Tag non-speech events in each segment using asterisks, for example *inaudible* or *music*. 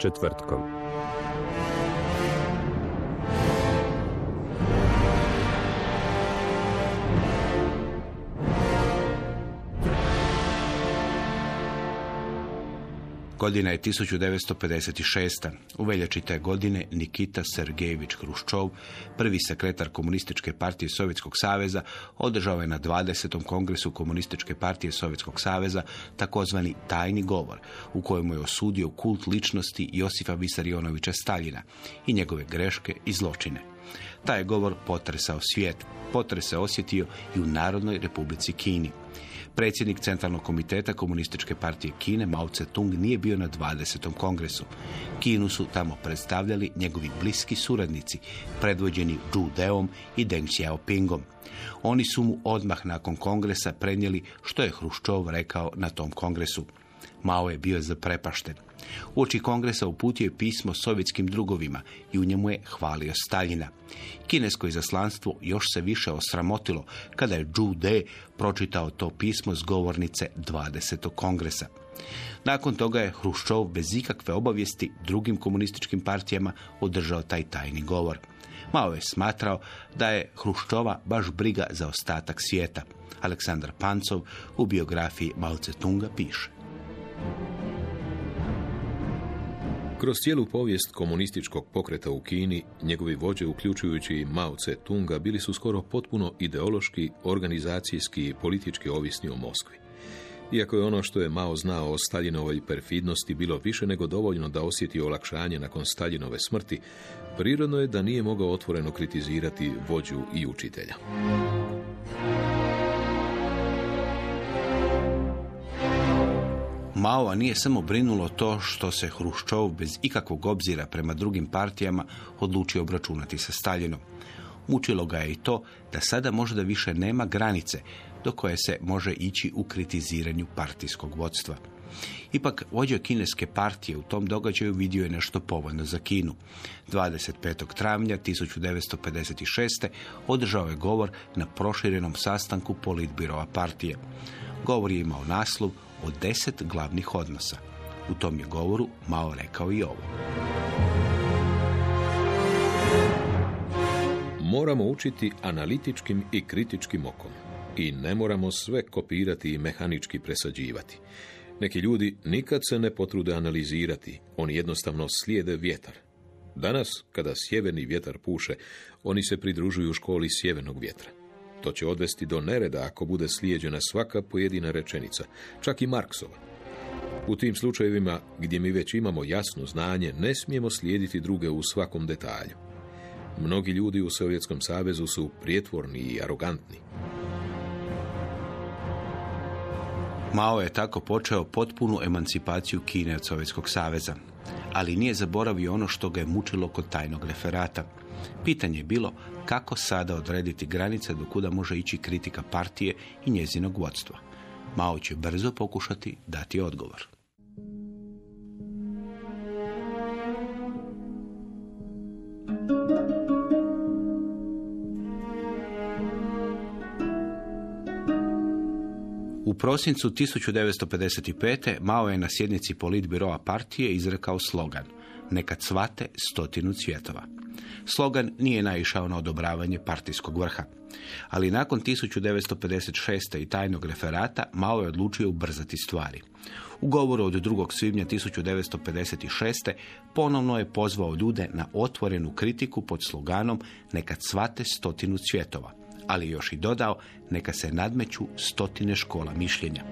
Četvrtkom. Godina je 1956. U veljači te godine Nikita Sergejević Hruščov, prvi sekretar Komunističke partije Sovjetskog saveza, održao je na 20. kongresu Komunističke partije Sovjetskog saveza takozvani tajni govor, u kojemu je osudio kult ličnosti Josifa Visarionovića Staljina i njegove greške i zločine. Taj govor potresao svijet, potres se osjetio i u Narodnoj republici Kini. Predsjednik Centralnog komiteta Komunističke partije Kine Mao Tse-tung nije bio na 20. kongresu. Kinu su tamo predstavljali njegovi bliski suradnici, predvođeni Zhu Deom i Deng Xiaopingom. Oni su mu odmah nakon kongresa prenijeli što je Hruščov rekao na tom kongresu. Mao je bio zaprepašten. Uoči kongresa uputio je pismo sovjetskim drugovima i u njemu je hvalio Staljina. Kinesko izaslanstvo još se više osramotilo kada je Zhu De pročitao to pismo s govornice 20. kongresa. Nakon toga je Hruščov bez ikakve obavijesti drugim komunističkim partijama održao taj tajni govor. Mao je smatrao da je Hruščova baš briga za ostatak svijeta. Aleksandar Pancov u biografiji Mao Tse-tunga piše. Kroz cijelu povijest komunističkog pokreta u Kini, njegovi vođe, uključujući Mao Tse-tunga, bili su skoro potpuno ideološki, organizacijski i politički ovisni o Moskvi. Iako je ono što je Mao znao o Staljinovoj perfidnosti bilo više nego dovoljno da osjeti olakšanje nakon Staljinove smrti, prirodno je da nije mogao otvoreno kritizirati vođu i učitelja. Maova nije samo brinulo to što se Hruščov bez ikakvog obzira prema drugim partijama odlučio obračunati sa Staljinom. Mučilo ga je i to da sada možda više nema granice do koje se može ići u kritiziranju partijskog vodstva. Ipak, vođa kineske partije u tom događaju vidio je nešto povoljno za Kinu. 25. travnja 1956. održao je govor na proširenom sastanku politbirova partije. Govor je imao naslov o deset glavnih odnosa. U tom je govoru Mao rekao i ovo. Moramo učiti analitičkim i kritičkim okom. I ne moramo sve kopirati i mehanički presađivati. Neki ljudi nikad se ne potrude analizirati, oni jednostavno slijede vjetar. Danas, kada sjeverni vjetar puše, oni se pridružuju školi sjevernog vjetra. To će odvesti do nereda ako bude slijeđena svaka pojedina rečenica, čak i Marksova. U tim slučajevima, gdje mi već imamo jasno znanje, ne smijemo slijediti druge u svakom detalju. Mnogi ljudi u Sovjetskom savezu su prijetvorni i arogantni. Mao je tako počeo potpunu emancipaciju Kine od Sovjetskog saveza, ali nije zaboravio ono što ga je mučilo kod tajnog referata. Pitanje je bilo kako sada odrediti granice do kuda može ići kritika partije i njezinog vodstva. Mao će brzo pokušati dati odgovor. U prosincu 1955. Mao je na sjednici politbiroa partije izrekao slogan Neka cvate stotinu cvjetova. Slogan nije naišao na odobravanje partijskog vrha. Ali nakon 1956. i tajnog referata Mao je odlučio ubrzati stvari. U govoru od 2. svibnja 1956. ponovno je pozvao ljude na otvorenu kritiku pod sloganom Neka cvate stotinu cvjetova ali još i dodao neka se nadmeću stotine škola mišljenja.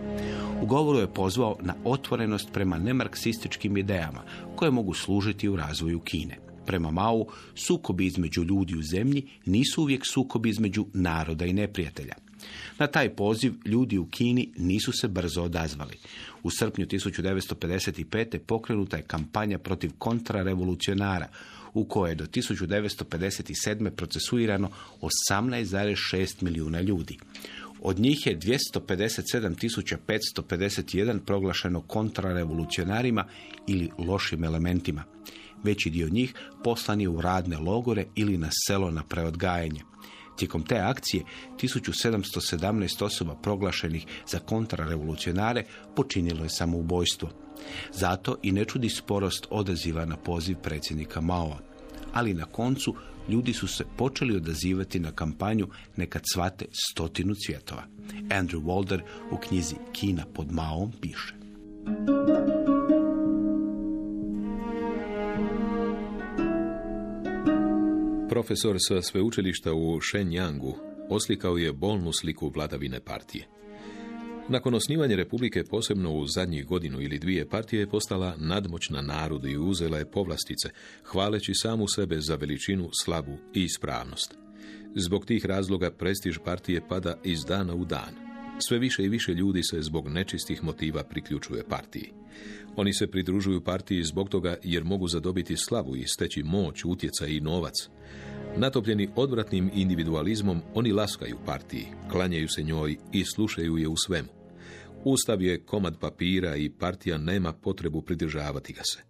U govoru je pozvao na otvorenost prema nemarksističkim idejama koje mogu služiti u razvoju Kine. Prema Mao, sukobi između ljudi u zemlji nisu uvijek sukobi između naroda i neprijatelja. Na taj poziv ljudi u Kini nisu se brzo odazvali. U srpnju 1955. pokrenuta je kampanja protiv kontrarevolucionara, u kojoj je do 1957. procesuirano 18,6 milijuna ljudi. Od njih je 257.551 proglašeno kontrarevolucionarima ili lošim elementima. Veći dio njih poslan je u radne logore ili na selo na preodgajanje. Tijekom te akcije 1717 osoba proglašenih za kontrarevolucionare počinilo je samoubojstvo. Zato i ne čudi sporost odaziva na poziv predsjednika Mao. Ali na koncu ljudi su se počeli odazivati na kampanju Neka cvate stotinu cvjetova. Andrew Walder u knjizi Kina pod Maom piše. Profesor sa sveučilišta u Shenyangu oslikao je bolnu sliku vladavine partije. Nakon osnivanja Republike, posebno u zadnjih godinu ili dvije, partije je postala nadmoćna narodu i uzela je povlastice, hvaleći samu sebe za veličinu, slabu i ispravnost. Zbog tih razloga prestiž partije pada iz dana u dan. Sve više i više ljudi se zbog nečistih motiva priključuje partiji. Oni se pridružuju partiji zbog toga jer mogu zadobiti slavu i steći moć, utjecaj i novac. Natopljeni odvratnim individualizmom, oni laskaju partiji, klanjaju se njoj i slušaju je u svemu. Ustav je komad papira i partija nema potrebu pridržavati ga se.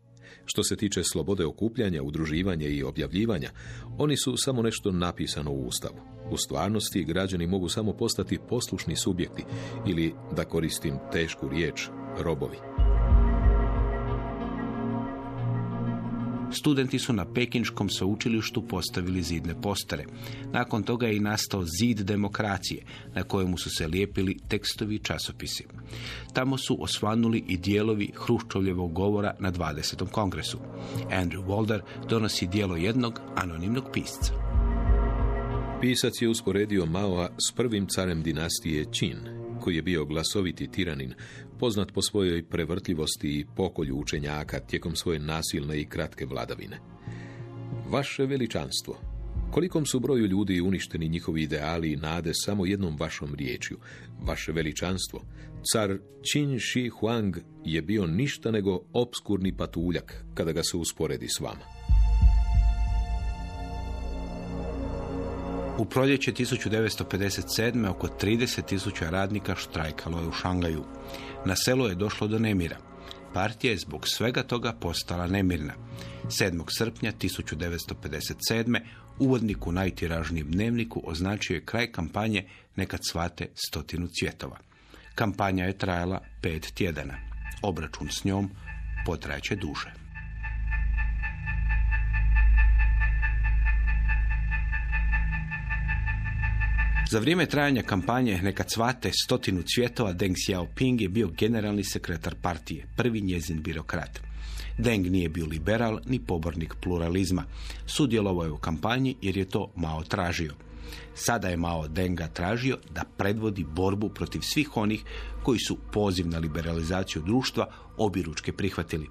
Što se tiče slobode okupljanja, udruživanja i objavljivanja, oni su samo nešto napisano u Ustavu. U stvarnosti građani mogu samo postati poslušni subjekti ili, da koristim tešku riječ, robovi. Studenti su na Pekinškom sveučilištu postavili zidne postare. Nakon toga je i nastao zid demokracije, na kojemu su se lijepili tekstovi i časopisi. Tamo su osvanuli i dijelovi Hruščovljevog govora na 20. kongresu. Andrew Walder donosi dijelo jednog anonimnog pisca. Pisac je usporedio Maoa s prvim carem dinastije Qin, koji je bio glasoviti tiranin, poznat po svojoj prevrtljivosti i pokolju učenjaka tijekom svoje nasilne i kratke vladavine. Vaše veličanstvo, kolikom su broju ljudi uništeni njihovi ideali i nade samo jednom vašom riječju, vaše veličanstvo, car Qin Shi Huang je bio ništa nego obskurni patuljak kada ga se usporedi s vama. U proljeće 1957. oko 30.000 radnika štrajkalo je u Šangaju. Na selu je došlo do nemira. Partija je zbog svega toga postala nemirna. 7. srpnja 1957. uvodnik u najtiražnijem dnevniku označio je kraj kampanje Nekad cvate stotinu cvjetova. Kampanja je trajala pet tjedana. Obračun s njom potrajeće duže. Za vrijeme trajanja kampanje Neka cvate stotinu cvjetova Deng Xiaoping je bio generalni sekretar partije, prvi njezin birokrat. Deng nije bio liberal ni pobornik pluralizma. Sudjelovao je u kampanji jer je to Mao tražio. Sada je Mao Denga tražio da predvodi borbu protiv svih onih koji su poziv na liberalizaciju društva obiručke prihvatili.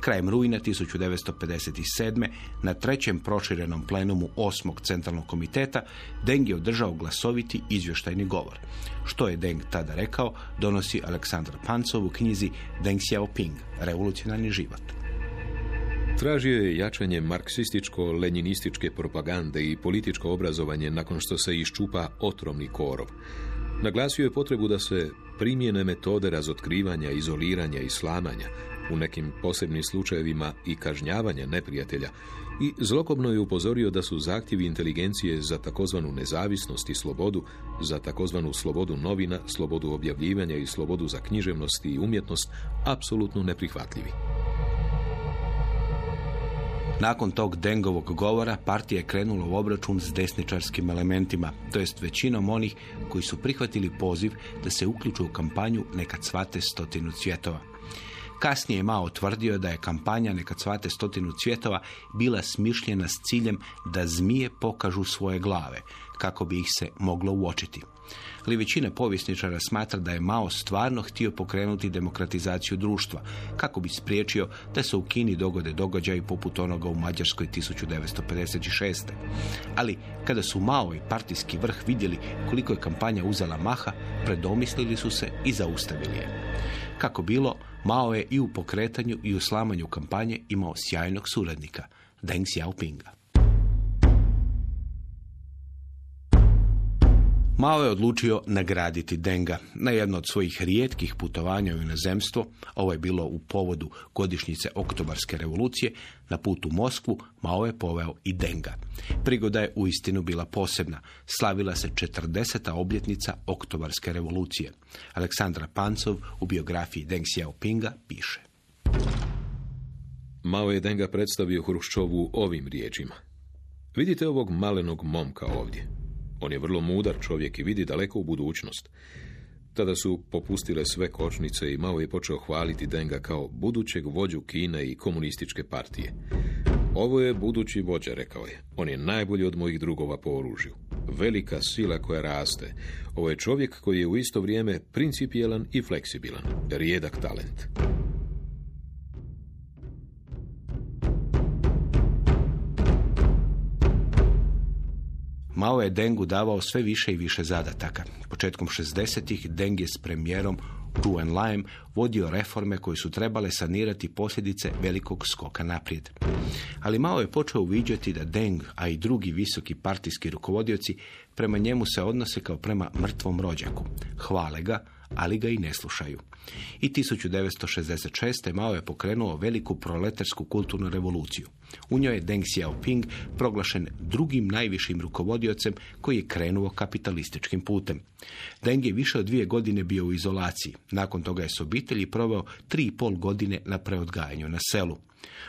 Krajem rujna 1957. na trećem proširenom plenumu osmog centralnog komiteta Deng je održao glasoviti izvještajni govor. Što je Deng tada rekao, donosi Aleksandar Pancov u knjizi Deng Xiaoping, revolucionarni život. Tražio je jačanje marksističko-leninističke propagande i političko obrazovanje nakon što se iščupa otrovni korov. Naglasio je potrebu da se primjene metode razotkrivanja, izoliranja i slamanja, u nekim posebnim slučajevima i kažnjavanja neprijatelja, i zlokobno je upozorio da su zahtjevi inteligencije za takozvanu nezavisnost i slobodu, za takozvanu slobodu novina, slobodu objavljivanja i slobodu za književnost i umjetnost apsolutno neprihvatljivi. Nakon tog Dengovog govora partija je krenula u obračun s desničarskim elementima, to jest većinom onih koji su prihvatili poziv da se uključu u kampanju Nekad svate stotinu cvjetova. Kasnije je Mao tvrdio da je kampanja Nekad svate stotinu cvjetova bila smišljena s ciljem da zmije pokažu svoje glave, kako bi ih se moglo uočiti. Ali većina povjesničara smatra da je Mao stvarno htio pokrenuti demokratizaciju društva, kako bi spriječio da se u Kini dogode događaji poput onoga u Mađarskoj 1956. Ali kada su Mao i partijski vrh vidjeli koliko je kampanja uzela maha, predomislili su se i zaustavili je. Kako bilo, Mao je i u pokretanju i u slamanju kampanje imao sjajnog suradnika, Deng Xiaopinga. Mao je odlučio nagraditi Denga na jedno od svojih rijetkih putovanja u inozemstvo, ovo je bilo u povodu godišnjice Oktobarske revolucije, na putu u Moskvu Mao je poveo i Denga. Prigoda je uistinu bila posebna. Slavila se 40. obljetnica Oktobarske revolucije. Aleksandra Pancov u biografiji Deng Xiaopinga piše. Mao je Denga predstavio Hruščovu ovim riječima. Vidite ovog malenog momka ovdje. On je vrlo mudar čovjek i vidi daleko u budućnost. Tada su popustile sve kočnice i Mao je počeo hvaliti Denga kao budućeg vođu Kine i komunističke partije. Ovo je budući vođa, rekao je. On je najbolji od mojih drugova po oružju. Velika sila koja raste. Ovo je čovjek koji je u isto vrijeme principijelan i fleksibilan. Rijedak talent. Mao je Dengu davao sve više i više zadataka. Početkom 60-ih Deng je s premijerom Hu Enlaim vodio reforme koje su trebale sanirati posljedice velikog skoka naprijed. Ali Mao je počeo uviđati da Deng, a i drugi visoki partijski rukovodioci, prema njemu se odnose kao prema mrtvom rođaku. Hvale ga, ali ga i ne slušaju. I 1966. Mao je pokrenuo veliku proletarsku kulturnu revoluciju. U njoj je Deng Xiaoping proglašen drugim najvišim rukovodiocem koji je krenuo kapitalističkim putem. Deng je više od dvije godine bio u izolaciji. Nakon toga je s obitelji proveo tri i pol godine na preodgajanju na selu.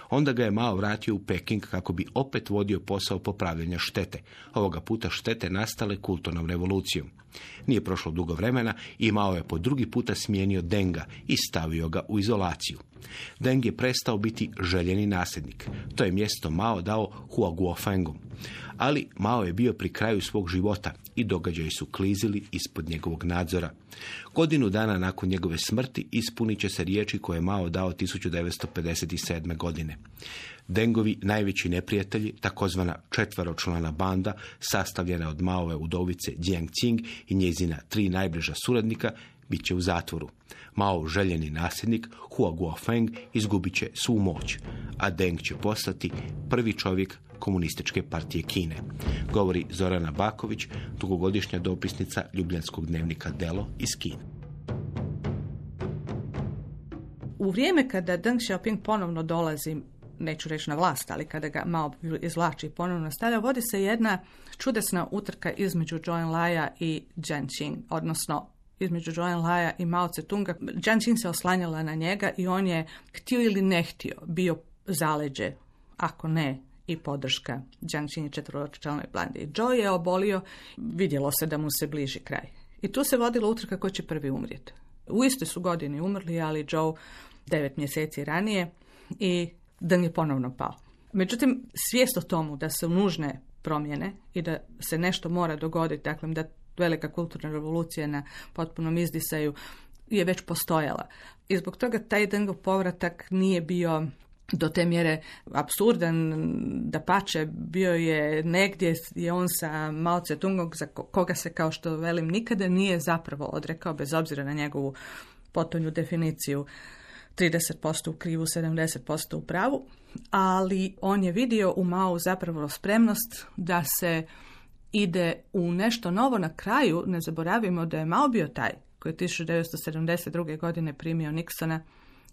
Onda ga je Mao vratio u Peking kako bi opet vodio posao popravljanja štete. Ovoga puta štete nastale kulturnom revolucijom. Nije prošlo dugo vremena i Mao je po drugi puta smijenio Denga i stavio ga u izolaciju. Deng je prestao biti željeni nasljednik. To je mjesto Mao dao Hua Guofengu. Ali Mao je bio pri kraju svog života i događaji su klizili ispod njegovog nadzora. Godinu dana nakon njegove smrti ispunit će se riječi koje je Mao dao 1957. godine. Dengovi najveći neprijatelji, takozvana četveročlana banda, sastavljena od Maove udovice Jiang Qing i njezina tri najbliža suradnika, bit će u zatvoru. Mao željeni nasljednik Hua Guofeng izgubit će svu moć, a Deng će postati prvi čovjek komunističke partije Kine. Govori Zorana Baković, dugogodišnja dopisnica Ljubljanskog dnevnika Delo iz Kine. U vrijeme kada Deng Xiaoping ponovno dolazi neću reći na vlast, ali kada ga malo izvlači ponovno stavlja, vodi se jedna čudesna utrka između Zhou Enlaia i Jiang Qing, odnosno između Zhou Enlaia i Mao Tse-tunga. Jiang Qing se oslanjala na njega i on je, htio ili ne htio, bio zaleđe, ako ne i podrška Jiang Qing četvoročalnoj blandi. Zhou je obolio, vidjelo se da mu se bliži kraj. I tu se vodila utrka ko će prvi umrijeti. U istoj su godini umrli, ali Zhou devet mjeseci ranije i Deng je ponovno pao. Međutim, svijest o tomu da su nužne promjene i da se nešto mora dogoditi, dakle da velika kulturna revolucija na potpunom izdisaju je već postojala. I zbog toga taj Dengov povratak nije bio do te mjere absurdan, da pače, bio je negdje je on sa Mao Tse-tungom, za koga se, kao što velim, nikada nije zapravo odrekao, bez obzira na njegovu potonju definiciju 30% u krivu, 70% u pravu, ali on je vidio u Mao zapravo spremnost da se ide u nešto novo na kraju. Ne zaboravimo da je Mao bio taj koji je 1972. godine primio Nixona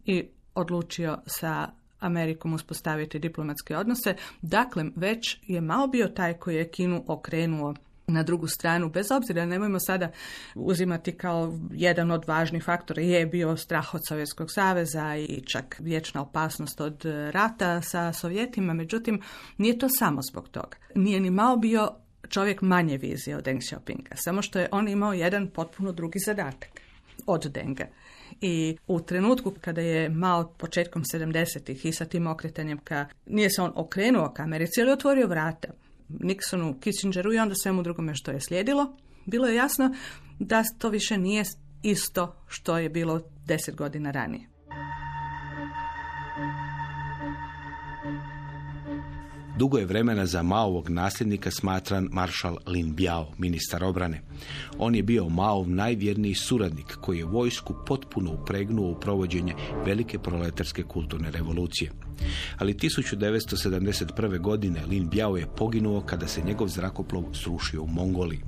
i odlučio sa Amerikom uspostaviti diplomatske odnose. Dakle, već je Mao bio taj koji je Kinu okrenuo na drugu stranu, bez obzira, nemojmo sada uzimati kao jedan od važnih faktora, je bio strah od Sovjetskog saveza i čak vječna opasnost od rata sa Sovjetima, međutim, nije to samo zbog toga. Nije ni malo bio čovjek manje vizije od Deng Xiaopinga, samo što je on imao jedan potpuno drugi zadatak od Denga. I u trenutku kada je Mao početkom 70-ih i sa tim okretanjem ka, nije se on okrenuo ka Americi, ali otvorio vrata. Nixonu, Kissingeru i onda svemu drugome što je slijedilo, bilo je jasno da to više nije isto što je bilo deset godina ranije. Dugo je vremena za Maovog nasljednika smatran maršal Lin Biao, ministar obrane. On je bio Maov najvjerniji suradnik koji je vojsku potpuno upregnuo u provođenje velike proletarske kulturne revolucije. Ali 1971. godine Lin Biao je poginuo kada se njegov zrakoplov srušio u Mongoliji.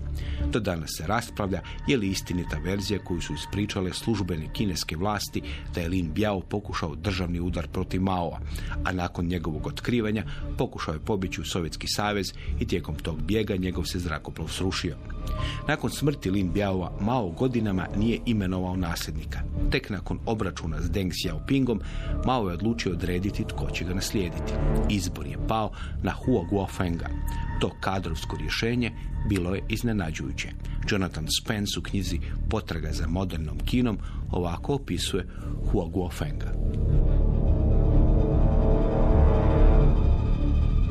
Do danas se raspravlja je li istinita verzija koju su ispričale službene kineske vlasti da je Lin Biao pokušao državni udar protiv Maova, a nakon njegovog otkrivanja pokušao je pobići u Sovjetski savez i tijekom tog bijega njegov se zrakoplov srušio. Nakon smrti Lin Biaova Mao godinama nije imenovao nasljednika. Tek nakon obračuna s Deng Xiaopingom Mao je odlučio odrediti tko će ga naslijediti. Izbor je pao na Huo Guofenga. To kadrovsko rješenje bilo je iznenađujuće. Jonathan Spence u knjizi Potraga za modernom kinom ovako opisuje Huo Guofenga.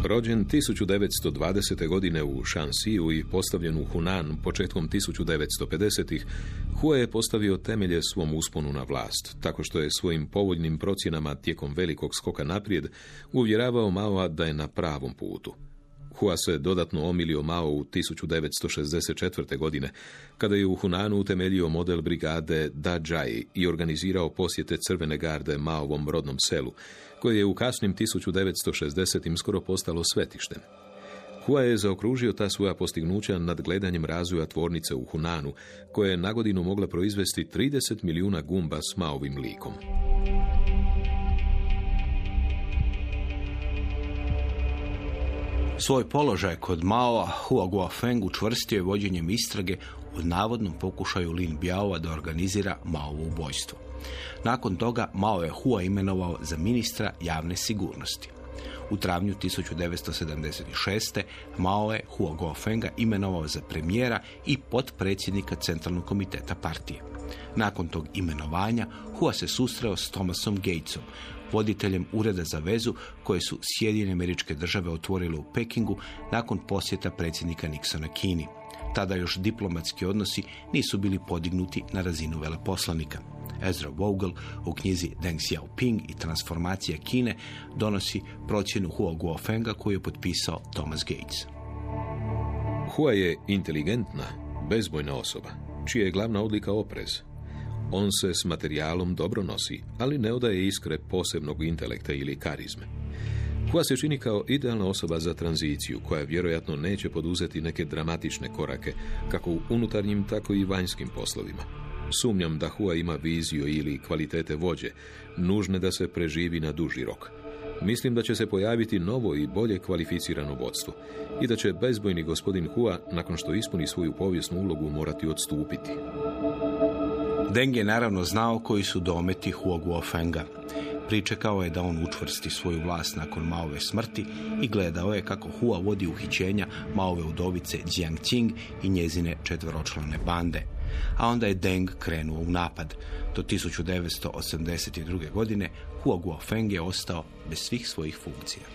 Rođen 1920. godine u Shansiju i postavljen u Hunan početkom 1950-ih, Hue je postavio temelje svom usponu na vlast, tako što je svojim povoljnim procjenama tijekom velikog skoka naprijed uvjeravao Maoa da je na pravom putu. Hua se dodatno omilio Mao u 1964. godine, kada je u Hunanu utemeljio model brigade Dajai i organizirao posjete Crvene garde Maovom rodnom selu, koje je u kasnim 1960. skoro postalo svetištem. Hua je zaokružio ta svoja postignuća nad gledanjem razvoja tvornice u Hunanu, koja je na godinu mogla proizvesti 30 milijuna gumba s Maovim likom. Svoj položaj kod Mao Hua Guofeng učvrstio je vođenjem istrage o navodnom pokušaju Lin Biaova da organizira Maovo ubojstvo. Nakon toga Mao je Hua imenovao za ministra javne sigurnosti. U travnju 1976. Mao je Hua Guofenga imenovao za premijera i potpredsjednika Centralnog komiteta partije. Nakon tog imenovanja Hua se susreo s Thomasom Gatesom, voditeljem Ureda za vezu koje su Sjedinjene američke države otvorile u Pekingu nakon posjeta predsjednika Nixona Kini. Tada još diplomatski odnosi nisu bili podignuti na razinu veleposlanika. Ezra Vogel u knjizi Deng Xiaoping i transformacija Kine donosi procjenu Huo Guofenga koju je potpisao Thomas Gates. Hua je inteligentna, bezbojna osoba, čija je glavna odlika oprez. On se s materijalom dobro nosi, ali ne odaje iskre posebnog intelekta ili karizme. Hua se čini kao idealna osoba za tranziciju, koja vjerojatno neće poduzeti neke dramatične korake, kako u unutarnjim, tako i vanjskim poslovima. Sumnjam da Hua ima viziju ili kvalitete vođe, nužne da se preživi na duži rok. Mislim da će se pojaviti novo i bolje kvalificirano vodstvo i da će bezbojni gospodin Hua, nakon što ispuni svoju povijesnu ulogu, morati odstupiti. Deng je naravno znao koji su dometi Huo Guofenga. Pričekao je da on učvrsti svoju vlast nakon Maove smrti i gledao je kako Hua vodi uhićenja Maove udovice Jiangqing i njezine četveročlane bande. A onda je Deng krenuo u napad. Do 1982. godine Huo Guofeng je ostao bez svih svojih funkcija.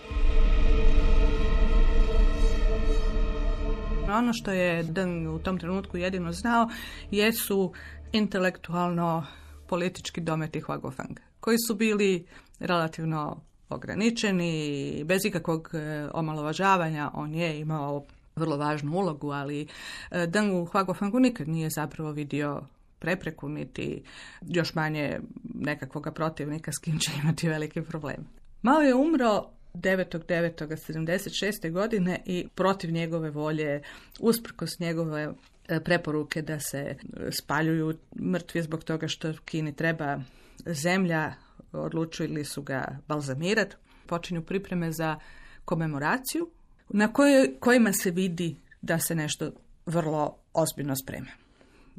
Ono što je Deng u tom trenutku jedino znao jesu intelektualno politički dometi Huagofeng, koji su bili relativno ograničeni, bez ikakvog e, omalovažavanja. On je imao vrlo važnu ulogu, ali e, Deng u Huagofengu nikad nije zapravo vidio prepreku, niti još manje nekakvoga protivnika s kim će imati veliki problem. Mao je umro 9.9.76. godine i protiv njegove volje, usprkos njegove E, preporuke da se e, spaljuju mrtvi zbog toga što Kini treba zemlja, odlučili su ga balzamirati. Počinju pripreme za komemoraciju na kojima se vidi da se nešto vrlo ozbiljno spreme.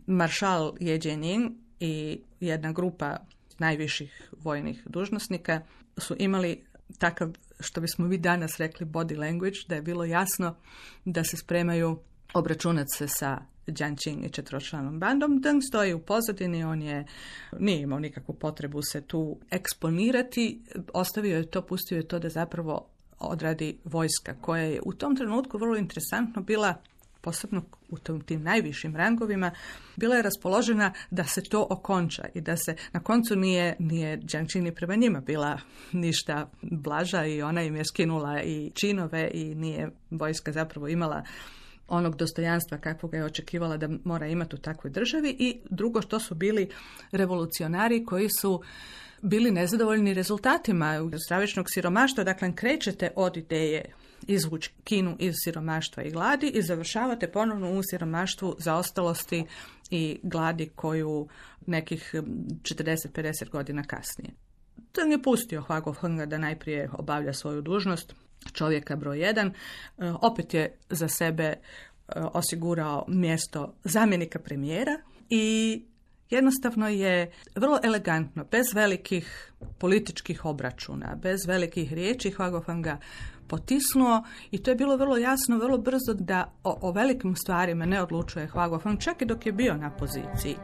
Maršal Ye Jianying i jedna grupa najviših vojnih dužnosnika su imali takav, što bismo vi danas rekli, body language, da je bilo jasno da se spremaju obračunati se sa Jianqing i četročlanom bandom. Deng stoji u pozadini, on je, nije imao nikakvu potrebu se tu eksponirati, ostavio je to, pustio je to da zapravo odradi vojska koja je u tom trenutku vrlo interesantno bila posebno u tim najvišim rangovima, bila je raspoložena da se to okonča i da se na koncu nije, nije Đančini prema njima bila ništa blaža i ona im je skinula i činove i nije vojska zapravo imala onog dostojanstva kakvog je očekivala da mora imati u takvoj državi. I drugo što su bili revolucionari koji su bili nezadovoljni rezultatima stravičnog siromaštva. Dakle, krećete od ideje izvući Kinu iz siromaštva i gladi i završavate ponovno u siromaštvu zaostalosti i gladi koju nekih 40-50 godina kasnije. To je pustio Hvago Hunga da najprije obavlja svoju dužnost čovjeka broj jedan. E, opet je za sebe e, osigurao mjesto zamjenika premijera i jednostavno je vrlo elegantno, bez velikih političkih obračuna, bez velikih riječi Hvagofanga potisnuo i to je bilo vrlo jasno, vrlo brzo da o, o velikim stvarima ne odlučuje Hvagofang, čak i dok je bio na poziciji.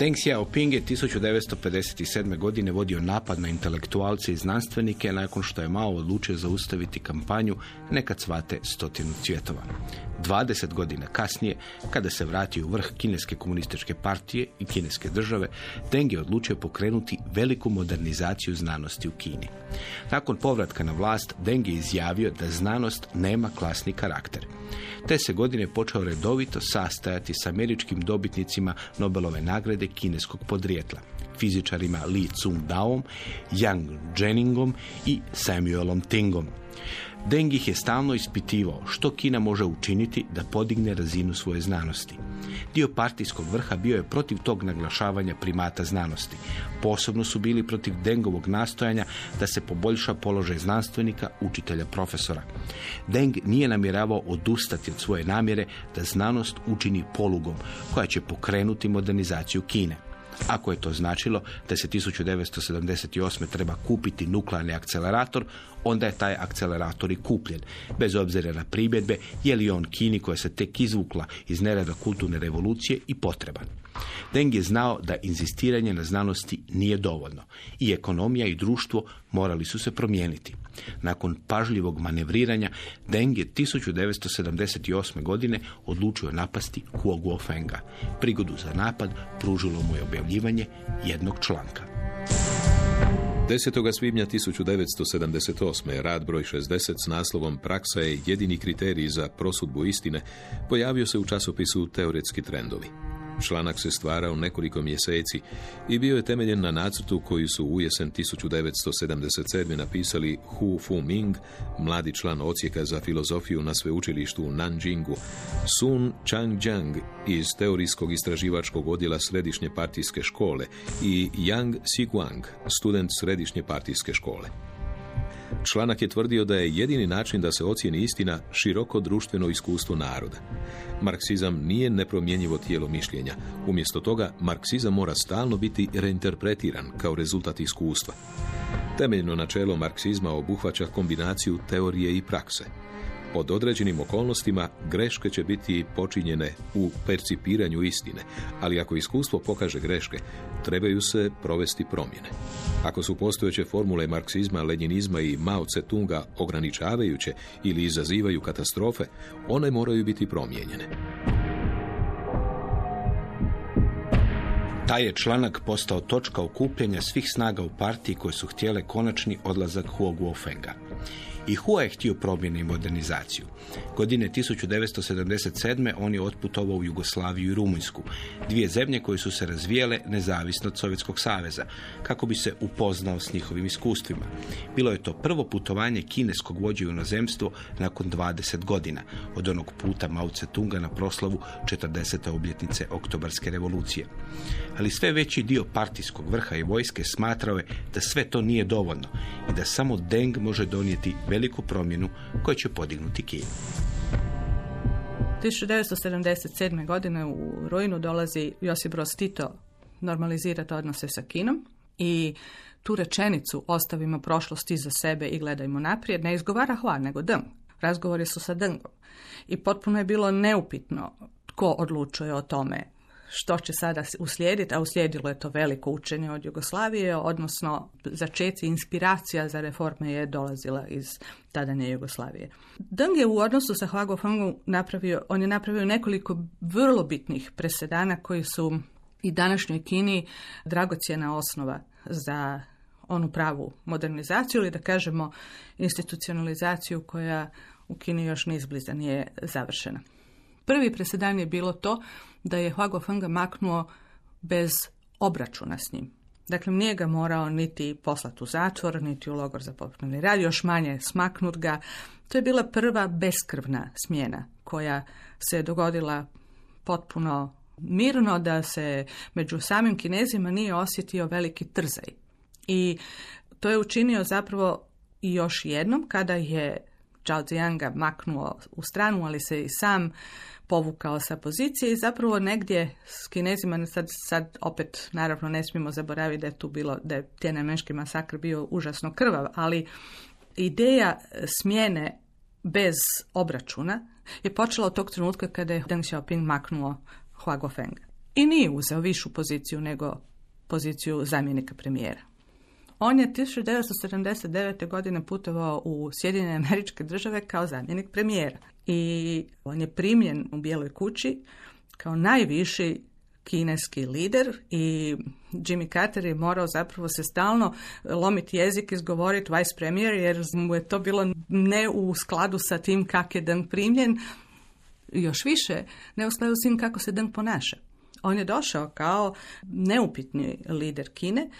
Deng Xiaoping je 1957. godine vodio napad na intelektualce i znanstvenike nakon što je Mao odlučio zaustaviti kampanju nekad svate stotinu cvjetova. 20 godina kasnije, kada se vratio u vrh Kineske komunističke partije i Kineske države, Deng je odlučio pokrenuti veliku modernizaciju znanosti u Kini. Nakon povratka na vlast, Deng je izjavio da znanost nema klasni karakter. Te se godine počeo redovito sastajati s američkim dobitnicima Nobelove nagrade kineskog podrijetla fizičarima Li Tsung Daom, Yang Jenningom i Samuelom Tingom. Deng ih je stalno ispitivao što Kina može učiniti da podigne razinu svoje znanosti. Dio partijskog vrha bio je protiv tog naglašavanja primata znanosti. Posebno su bili protiv Dengovog nastojanja da se poboljša položaj znanstvenika, učitelja, profesora. Deng nije namjeravao odustati od svoje namjere da znanost učini polugom koja će pokrenuti modernizaciju Kine. Ako je to značilo da se 1978. treba kupiti nuklearni akcelerator, onda je taj akcelerator i kupljen, bez obzira na primjedbe je li on Kini koja se tek izvukla iz nereda kulturne revolucije i potreban. Deng je znao da inzistiranje na znanosti nije dovoljno i ekonomija i društvo morali su se promijeniti. Nakon pažljivog manevriranja, Deng je 1978. godine odlučio napasti Huo Guofenga. Prigodu za napad pružilo mu je objavljivanje jednog članka. 10. svibnja 1978. rad broj 60 s naslovom Praksa je jedini kriterij za prosudbu istine pojavio se u časopisu Teoretski trendovi. Članak se stvarao nekoliko mjeseci i bio je temeljen na nacrtu koji su u jesen 1977. napisali Hu Fu Ming, mladi član ocijeka za filozofiju na sveučilištu u Nanjingu, Sun Changjiang iz teorijskog istraživačkog odjela Središnje partijske škole i Yang Xiguang, student Središnje partijske škole. Članak je tvrdio da je jedini način da se ocijeni istina široko društveno iskustvo naroda. Marksizam nije nepromjenjivo tijelo mišljenja. Umjesto toga, marksizam mora stalno biti reinterpretiran kao rezultat iskustva. Temeljno načelo marksizma obuhvaća kombinaciju teorije i prakse. Pod određenim okolnostima greške će biti počinjene u percipiranju istine, ali ako iskustvo pokaže greške, trebaju se provesti promjene. Ako su postojeće formule marksizma, lenjinizma i Mao Tse-tunga ograničavajuće ili izazivaju katastrofe, one moraju biti promijenjene. Taj je članak postao točka okupljanja svih snaga u partiji koje su htjele konačni odlazak Huo Guofenga. I Hua je htio promjene i modernizaciju. Godine 1977. on je otputovao u Jugoslaviju i Rumunjsku, dvije zemlje koje su se razvijale nezavisno od Sovjetskog saveza, kako bi se upoznao s njihovim iskustvima. Bilo je to prvo putovanje kineskog vođe u inozemstvo nakon 20 godina, od onog puta Mao Tse-tunga na proslavu 40. obljetnice Oktobarske revolucije. Ali sve veći dio partijskog vrha i vojske smatrao je da sve to nije dovoljno i da samo Deng može donijeti veliku promjenu koja će podignuti Kinu. 1977. godine u Rujnu dolazi Josip Broz Tito normalizirati odnose sa Kinom i tu rečenicu ostavimo prošlost iza sebe i gledajmo naprijed ne izgovara Hua nego Deng. Razgovori su sa Dengom. I potpuno je bilo neupitno tko odlučuje o tome što će sada uslijediti, a uslijedilo je to veliko učenje od Jugoslavije, odnosno začeci inspiracija za reforme je dolazila iz tadanje Jugoslavije. Deng je u odnosu sa Hua Guofengom napravio, on je napravio nekoliko vrlo bitnih presedana koji su i današnjoj Kini dragocjena osnova za onu pravu modernizaciju ili da kažemo institucionalizaciju koja u Kini još ni izbliza nije završena. Prvi presedan je bilo to da je Hua Guofenga maknuo bez obračuna s njim. Dakle, nije ga morao niti poslati u zatvor, niti u logor za popravni rad, još manje smaknut ga. To je bila prva beskrvna smjena koja se dogodila potpuno mirno da se među samim kinezima nije osjetio veliki trzaj. I to je učinio zapravo i još jednom kada je Zhao Ziyanga maknuo u stranu, ali se i sam povukao sa pozicije i zapravo negdje s kinezima, sad, sad opet naravno ne smijemo zaboraviti da je tu bilo, da je Tiananmenški masakr bio užasno krvav, ali ideja smjene bez obračuna je počela od tog trenutka kada je Deng Xiaoping maknuo Hua Guofenga. I nije uzeo višu poziciju nego poziciju zamjenika premijera. On je 1979. godine putovao u Sjedinjene američke države kao zamjenik premijera. I on je primljen u Bijeloj kući kao najviši kineski lider i Jimmy Carter je morao zapravo se stalno lomiti jezik i izgovoriti vice premier jer mu je to bilo ne u skladu sa tim kak je Deng primljen. Još više ne u skladu s tim kako se Deng ponaša. On je došao kao neupitni lider Kine,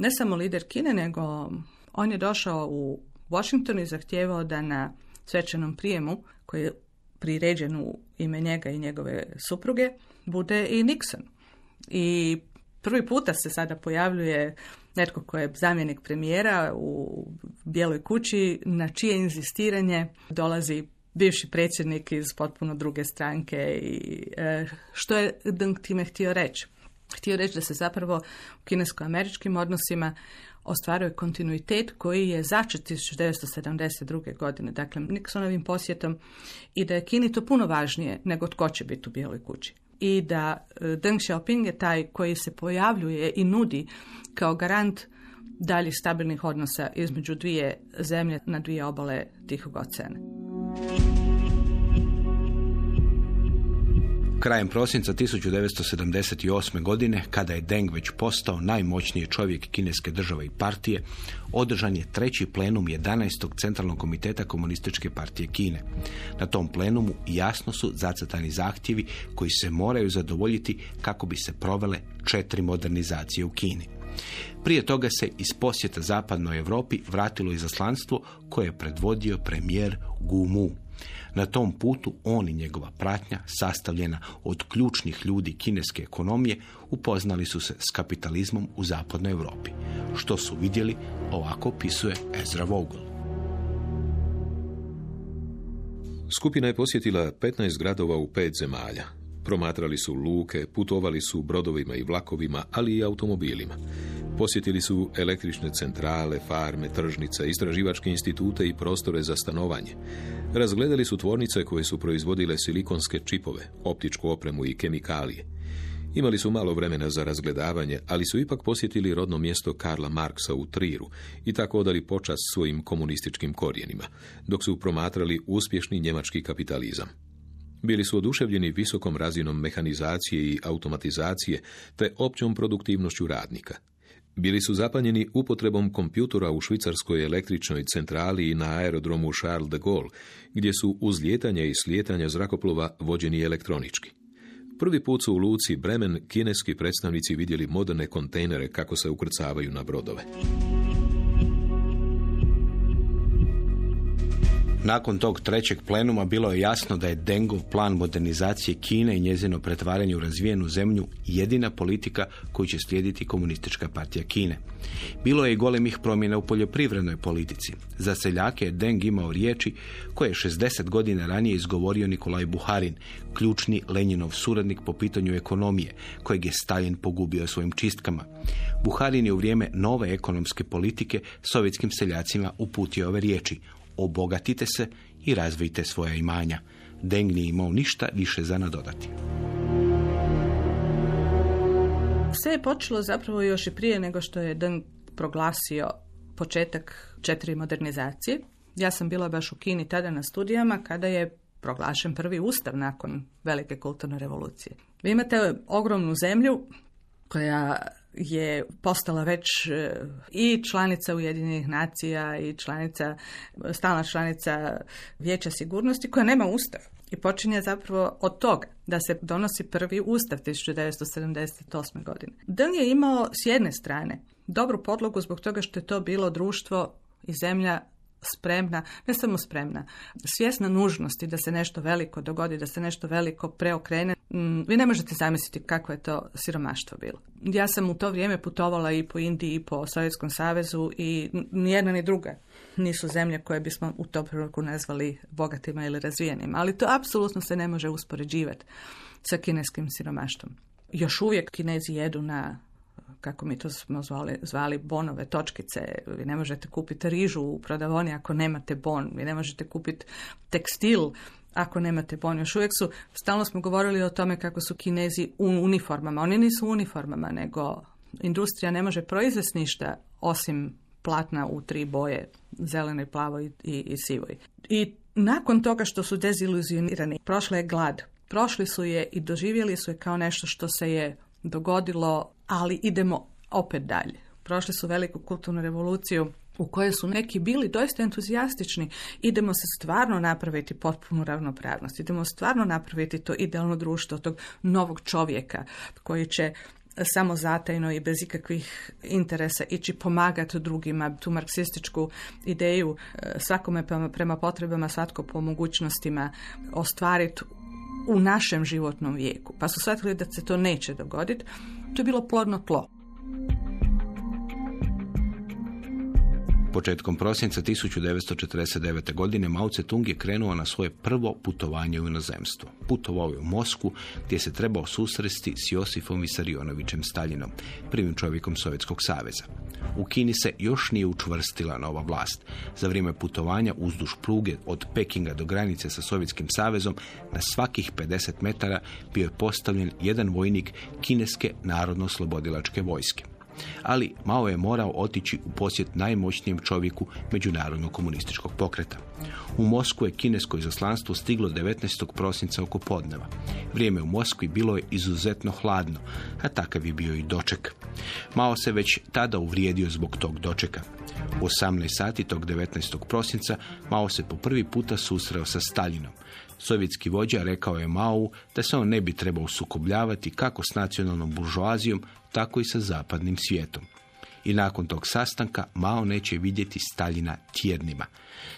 ne samo lider Kine, nego on je došao u Washington i zahtijevao da na svečanom prijemu, koji je priređen u ime njega i njegove supruge, bude i Nixon. I prvi puta se sada pojavljuje netko ko je zamjenik premijera u Bijeloj kući, na čije inzistiranje dolazi bivši predsjednik iz potpuno druge stranke i e, što je Deng time htio reći? Htio reći da se zapravo u kinesko-američkim odnosima ostvaruje kontinuitet koji je začet 1972. godine, dakle Nixonovim posjetom i da je Kini to puno važnije nego tko će biti u Bijeloj kući. I da e, Deng Xiaoping je taj koji se pojavljuje i nudi kao garant daljih stabilnih odnosa između dvije zemlje na dvije obale Tihog oceana. Krajem prosinca 1978. godine, kada je Deng već postao najmoćniji čovjek kineske države i partije, održan je treći plenum 11. centralnog komiteta komunističke partije Kine. Na tom plenumu jasno su zacrtani zahtjevi koji se moraju zadovoljiti kako bi se provele četiri modernizacije u Kini. Prije toga se iz posjeta zapadnoj Europi vratilo izaslanstvo koje je predvodio premijer Gu Mu. Na tom putu on i njegova pratnja, sastavljena od ključnih ljudi kineske ekonomije, upoznali su se s kapitalizmom u zapadnoj Europi. Što su vidjeli, ovako opisuje Ezra Vogel. Skupina je posjetila 15 gradova u pet zemalja. Promatrali su luke, putovali su brodovima i vlakovima, ali i automobilima. Posjetili su električne centrale, farme, tržnice, istraživačke institute i prostore za stanovanje. Razgledali su tvornice koje su proizvodile silikonske čipove, optičku opremu i kemikalije. Imali su malo vremena za razgledavanje, ali su ipak posjetili rodno mjesto Karla Marksa u Triru i tako odali počast svojim komunističkim korijenima, dok su promatrali uspješni njemački kapitalizam. Bili su oduševljeni visokom razinom mehanizacije i automatizacije te općom produktivnošću radnika. Bili su zapanjeni upotrebom kompjutora u švicarskoj električnoj centrali i na aerodromu Charles de Gaulle, gdje su uzlijetanja i slijetanja zrakoplova vođeni elektronički. Prvi put su u luci Bremen kineski predstavnici vidjeli moderne kontejnere kako se ukrcavaju na brodove. Nakon tog trećeg plenuma bilo je jasno da je Dengov plan modernizacije Kine i njezino pretvaranje u razvijenu zemlju jedina politika koju će slijediti komunistička partija Kine. Bilo je i golemih promjena u poljoprivrednoj politici. Za seljake je Deng imao riječi koje je 60 godina ranije izgovorio Nikolaj Buharin, ključni Lenjinov suradnik po pitanju ekonomije, kojeg je Stalin pogubio svojim čistkama. Buharin je u vrijeme nove ekonomske politike sovjetskim seljacima uputio ove riječi obogatite se i razvijte svoja imanja. Deng nije imao ništa više za nadodati. Sve je počelo zapravo još i prije nego što je Deng proglasio početak četiri modernizacije. Ja sam bila baš u Kini tada na studijama kada je proglašen prvi ustav nakon velike kulturne revolucije. Vi imate ogromnu zemlju koja je postala već e, i članica Ujedinjenih nacija i članica, stalna članica Vijeća sigurnosti koja nema ustav. I počinje zapravo od toga da se donosi prvi ustav 1978. godine. Deng je imao s jedne strane dobru podlogu zbog toga što je to bilo društvo i zemlja spremna, ne samo spremna, svjesna nužnosti da se nešto veliko dogodi, da se nešto veliko preokrene. Mm, vi ne možete zamisliti kako je to siromaštvo bilo. Ja sam u to vrijeme putovala i po Indiji i po Sovjetskom savezu i ni jedna ni druga nisu zemlje koje bismo u tom trenutku nazvali bogatima ili razvijenima, ali to apsolutno se ne može uspoređivati sa kineskim siromaštvom. Još uvijek kinezi jedu na kako mi to smo zvali, zvali bonove, točkice. Vi ne možete kupiti rižu u prodavoni ako nemate bon. Vi ne možete kupiti tekstil ako nemate bon. Još uvijek su, stalno smo govorili o tome kako su kinezi u uniformama. Oni nisu u uniformama, nego industrija ne može proizvesti ništa osim platna u tri boje, zelenoj, plavoj i, i sivoj. I nakon toga što su deziluzionirani, prošla je glad. Prošli su je i doživjeli su je kao nešto što se je dogodilo, ali idemo opet dalje. Prošli su veliku kulturnu revoluciju u kojoj su neki bili doista entuzijastični. Idemo se stvarno napraviti potpunu ravnopravnost. Idemo stvarno napraviti to idealno društvo tog novog čovjeka koji će samo zatajno i bez ikakvih interesa ići pomagati drugima tu marksističku ideju e, svakome prema potrebama, svatko po mogućnostima ostvariti u našem životnom vijeku. Pa su shvatili da se to neće dogoditi. To je bilo plodno tlo. Početkom prosinca 1949. godine Mao Tse-tung je krenuo na svoje prvo putovanje u inozemstvo. Putovao je u Mosku gdje se trebao susresti s Josifom Visarionovićem Stalinom, prvim čovjekom Sovjetskog saveza. U Kini se još nije učvrstila nova vlast. Za vrijeme putovanja uzduž pruge od Pekinga do granice sa Sovjetskim savezom na svakih 50 metara bio je postavljen jedan vojnik kineske narodno-slobodilačke vojske ali Mao je morao otići u posjet najmoćnijem čovjeku međunarodnog komunističkog pokreta. U Moskvu je kinesko izaslanstvo stiglo 19. prosinca oko podneva. Vrijeme u Moskvi bilo je izuzetno hladno, a takav je bio i doček. Mao se već tada uvrijedio zbog tog dočeka. U 18 sati tog 19. prosinca Mao se po prvi puta susreo sa Stalinom. Sovjetski vođa rekao je Mao da se on ne bi trebao sukobljavati kako s nacionalnom buržoazijom, tako i sa zapadnim svijetom. I nakon tog sastanka Mao neće vidjeti Staljina tjednima.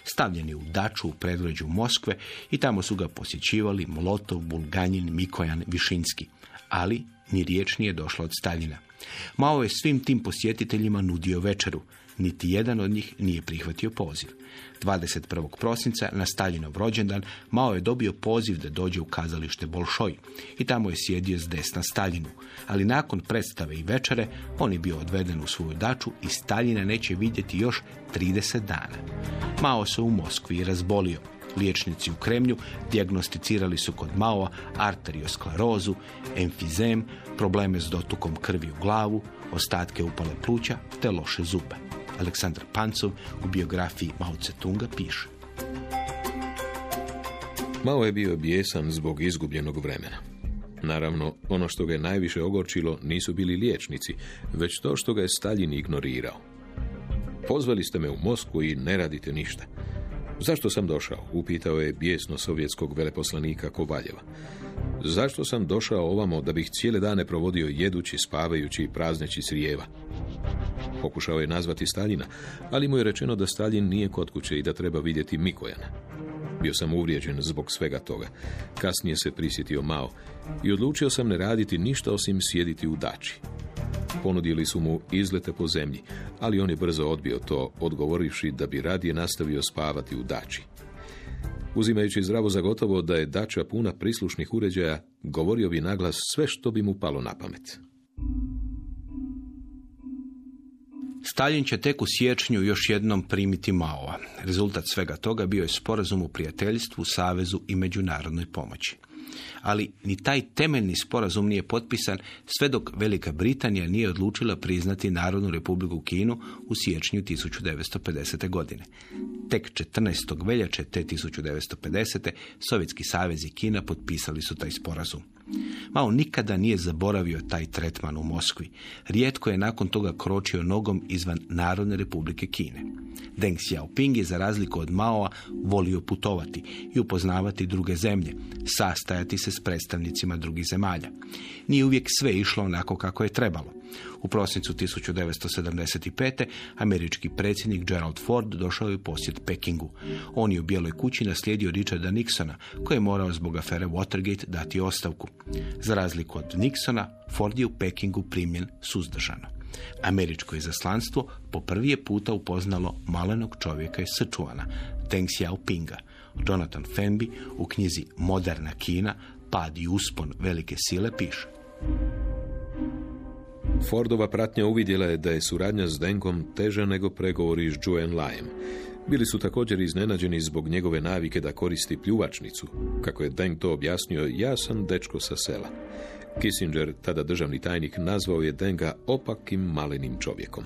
Stavljen je u daču u predgrađu Moskve i tamo su ga posjećivali Molotov, Bulganjin, Mikojan, Višinski. Ali ni riječ nije došla od Staljina. Mao je svim tim posjetiteljima nudio večeru. Niti jedan od njih nije prihvatio poziv. 21. prosinca na Staljinov rođendan Mao je dobio poziv da dođe u kazalište Bolšoj i tamo je sjedio s desna Staljinu. Ali nakon predstave i večere on je bio odveden u svoju daču i Staljina neće vidjeti još 30 dana. Mao se u Moskvi razbolio. Liječnici u Kremlju dijagnosticirali su kod Maoa arteriosklerozu, emfizem, probleme s dotukom krvi u glavu, ostatke upale pluća te loše zube. Aleksandar Pancov u biografiji Mao Tse-tunga piše. Mao je bio bijesan zbog izgubljenog vremena. Naravno, ono što ga je najviše ogorčilo nisu bili liječnici, već to što ga je Stalin ignorirao. Pozvali ste me u Moskvu i ne radite ništa. Zašto sam došao? Upitao je bijesno sovjetskog veleposlanika Kovaljeva. Zašto sam došao ovamo da bih cijele dane provodio jedući, spavajući i prazneći srijeva? Pokušao je nazvati Staljina, ali mu je rečeno da Stalin nije kod kuće i da treba vidjeti Mikojana. Bio sam uvrijeđen zbog svega toga. Kasnije se prisjetio Mao i odlučio sam ne raditi ništa osim sjediti u dači. Ponudili su mu izlete po zemlji, ali on je brzo odbio to, odgovorivši da bi radije nastavio spavati u dači. Uzimajući zdravo za gotovo da je dača puna prislušnih uređaja, govorio bi naglas sve što bi mu palo na pamet. Stalin će tek u siječnju još jednom primiti Maova. Rezultat svega toga bio je sporazum u prijateljstvu, savezu i međunarodnoj pomoći. Ali ni taj temeljni sporazum nije potpisan sve dok Velika Britanija nije odlučila priznati Narodnu republiku Kinu u siječnju 1950. godine. Tek 14. veljače te 1950. Sovjetski savez i Kina potpisali su taj sporazum. Mao nikada nije zaboravio taj tretman u Moskvi. Rijetko je nakon toga kročio nogom izvan Narodne republike Kine. Deng Xiaoping je za razliku od Maoa volio putovati i upoznavati druge zemlje, sastajati se s predstavnicima drugih zemalja. Nije uvijek sve išlo onako kako je trebalo. U prosincu 1975. američki predsjednik Gerald Ford došao je u posjet Pekingu. On je u Bijeloj kući naslijedio Richarda Nixona, koji je morao zbog afere Watergate dati ostavku. Za razliku od Nixona, Ford je u Pekingu primjen suzdržano. Američko izaslanstvo po prvi je puta upoznalo malenog čovjeka iz Srčuana, Deng Xiaopinga. Jonathan Femby u knjizi Moderna Kina, pad i uspon velike sile piše. Fordova pratnja uvidjela je da je suradnja s Denkom teža nego pregovori s Joen Lajem. Bili su također iznenađeni zbog njegove navike da koristi pljuvačnicu. Kako je Deng to objasnio, ja sam dečko sa sela. Kissinger, tada državni tajnik, nazvao je Denga opakim malenim čovjekom.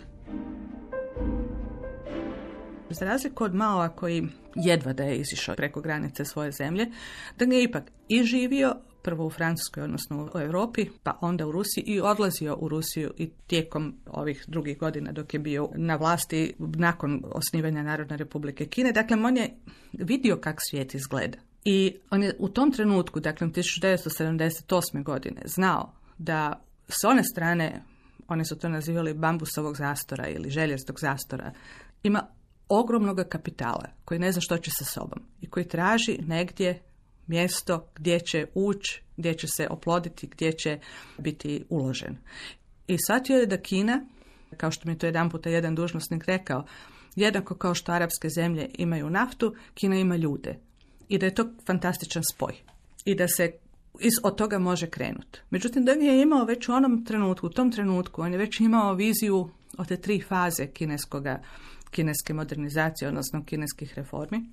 Za razliku od Maoa koji jedva da je izišao preko granice svoje zemlje, Deng je ipak i živio prvo u Francuskoj, odnosno u Europi, pa onda u Rusiji i odlazio u Rusiju i tijekom ovih drugih godina dok je bio na vlasti nakon osnivanja Narodne republike Kine. Dakle, on je vidio kako svijet izgleda. I on je u tom trenutku, dakle 1978. godine, znao da s one strane, oni su to nazivali bambusovog zastora ili željeznog zastora, ima ogromnog kapitala koji ne zna što će sa sobom i koji traži negdje mjesto gdje će ući, gdje će se oploditi, gdje će biti uložen. I shvatio je da Kina, kao što mi je to jedan puta jedan dužnosnik rekao, jednako kao što arapske zemlje imaju naftu, Kina ima ljude. I da je to fantastičan spoj. I da se iz, od toga može krenuti. Međutim, da je imao već u onom trenutku, u tom trenutku, on je već imao viziju od te tri faze kineskoga, kineske modernizacije, odnosno kineskih reformi.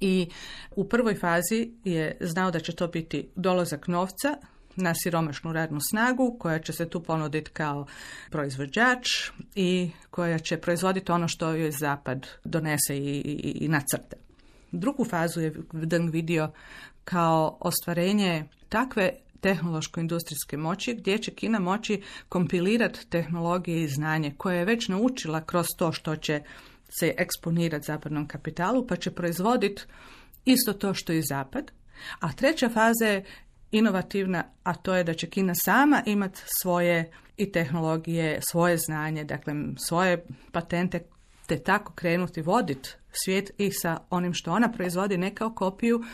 I u prvoj fazi je znao da će to biti dolazak novca na siromašnu radnu snagu koja će se tu ponuditi kao proizvođač i koja će proizvoditi ono što joj zapad donese i, i, i nacrte. Drugu fazu je Deng vidio kao ostvarenje takve tehnološko-industrijske moći gdje će Kina moći kompilirati tehnologije i znanje koje je već naučila kroz to što će se eksponirati zapadnom kapitalu, pa će proizvoditi isto to što i zapad. A treća faza je inovativna, a to je da će Kina sama imati svoje i tehnologije, svoje znanje, dakle svoje patente, te tako krenuti voditi svijet i sa onim što ona proizvodi ne kao kopiju,